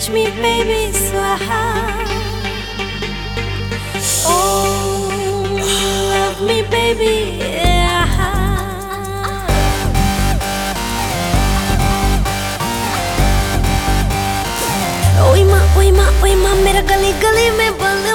touch me, baby, so high. Oh, love me, baby, yeah. ओई माँ ओई माँ ओई माँ मेरा गली गली में बल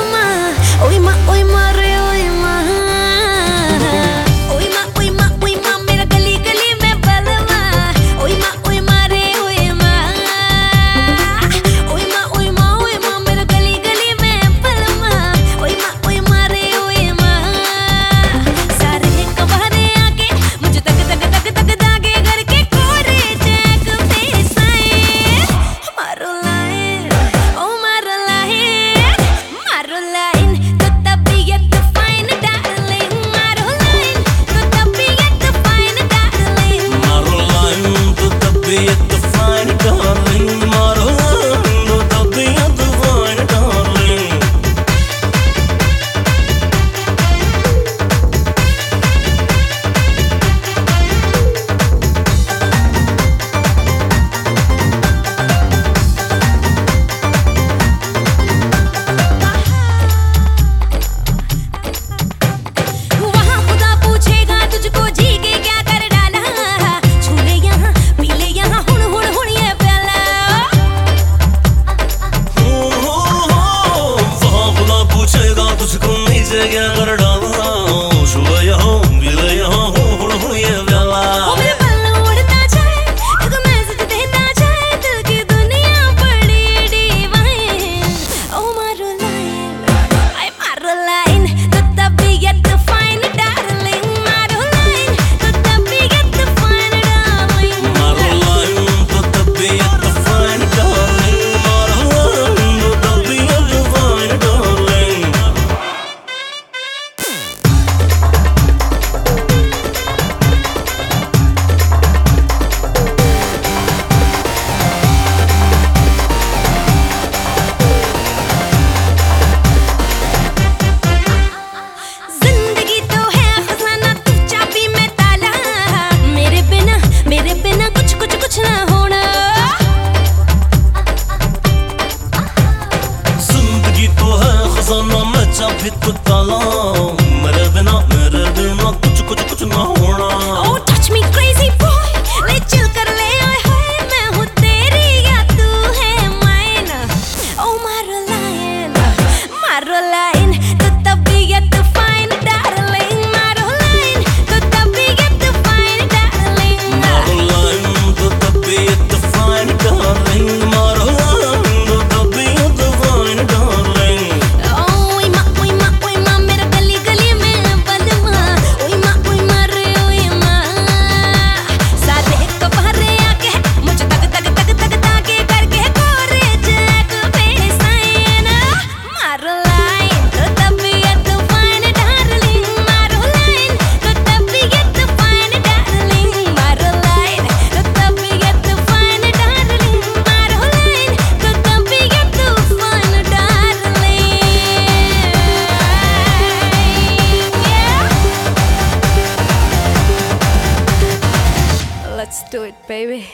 I again, but it It's it Let's do it, baby.